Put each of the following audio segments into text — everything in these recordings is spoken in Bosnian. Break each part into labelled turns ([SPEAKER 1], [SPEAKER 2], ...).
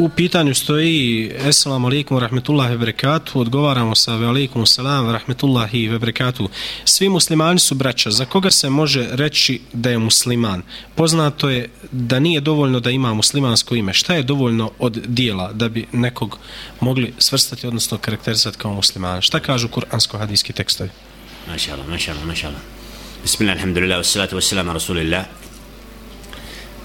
[SPEAKER 1] U pitanju stoji Esselamu alaikum wa rahmetullahi wa barakatuh Odgovaramo sa alaikum salam wa rahmetullahi wa barakatuh Svi muslimani su braća Za koga se može reći da je musliman? Poznato je da nije dovoljno da ima muslimansko ime Šta je dovoljno od dijela da bi nekog mogli svrstati odnosno karakterizati kao muslimana? Šta kažu kuransko-hadijski tekstovi?
[SPEAKER 2] Maša Allah, maša Allah, maša Allah Bismillah, alhamdulillah, wassalatu wassalamu rasulillah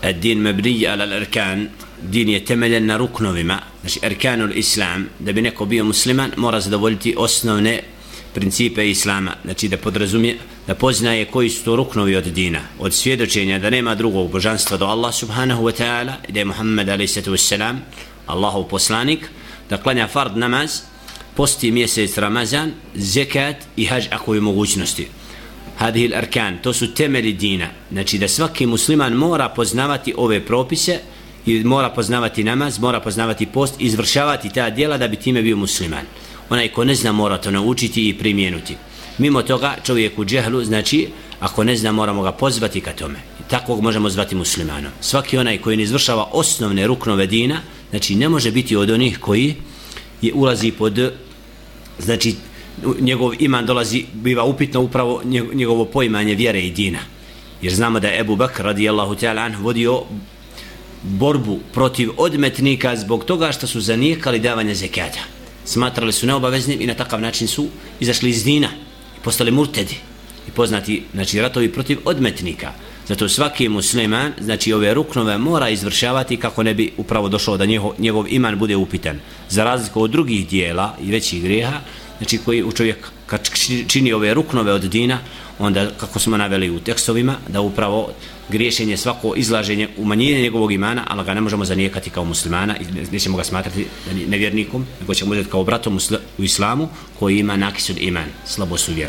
[SPEAKER 2] الدين مبني على الأركان din je temeljen na ruknovima, znači erkanul islam, da bi neko bio musliman, mora zadovoljiti osnovne principe islama, znači da podrazumije, da poznaje koji su to ruknovi od dina, od svjedočenja da nema drugog božanstva do Allah subhanahu wa ta'ala, da je Muhammed a.s. Allahov poslanik, da klanja fard namaz, posti mjesec Ramazan, zekat i hađ ako je mogućnosti. Hadihil arkan, to su temeli dina, znači da svaki musliman mora poznavati ove propise, i mora poznavati namaz, mora poznavati post, izvršavati ta djela da bi time bio musliman. Onaj ko ne zna mora to naučiti i primijenuti Mimo toga čovjek u džehlu, znači ako ne zna moramo ga pozvati ka tome. I takvog možemo zvati muslimanom. Svaki onaj koji ne izvršava osnovne ruknove dina, znači ne može biti od onih koji je ulazi pod znači njegov iman dolazi, biva upitno upravo njegovo poimanje vjere i dina. Jer znamo da je Ebu Bakr radijallahu ta'ala vodio borbu protiv odmetnika zbog toga što su zanijekali davanje zekata. Smatrali su neobaveznim i na takav način su izašli iz dina i postali murtedi i poznati znači, ratovi protiv odmetnika. Zato svaki musliman, znači ove ruknove mora izvršavati kako ne bi upravo došlo da njegov, njegov iman bude upitan. Za razliku od drugih dijela i većih grijeha, znači koji u čovjek kad čini ove ruknove od dina, onda kako smo naveli u tekstovima, da upravo griješenje svako izlaženje umanjenje njegovog imana, ali ga ne možemo zanijekati kao muslimana i nećemo ga smatrati nevjernikom, nego ćemo uzeti kao bratom u islamu koji ima nakisud iman, slabost u vjeru.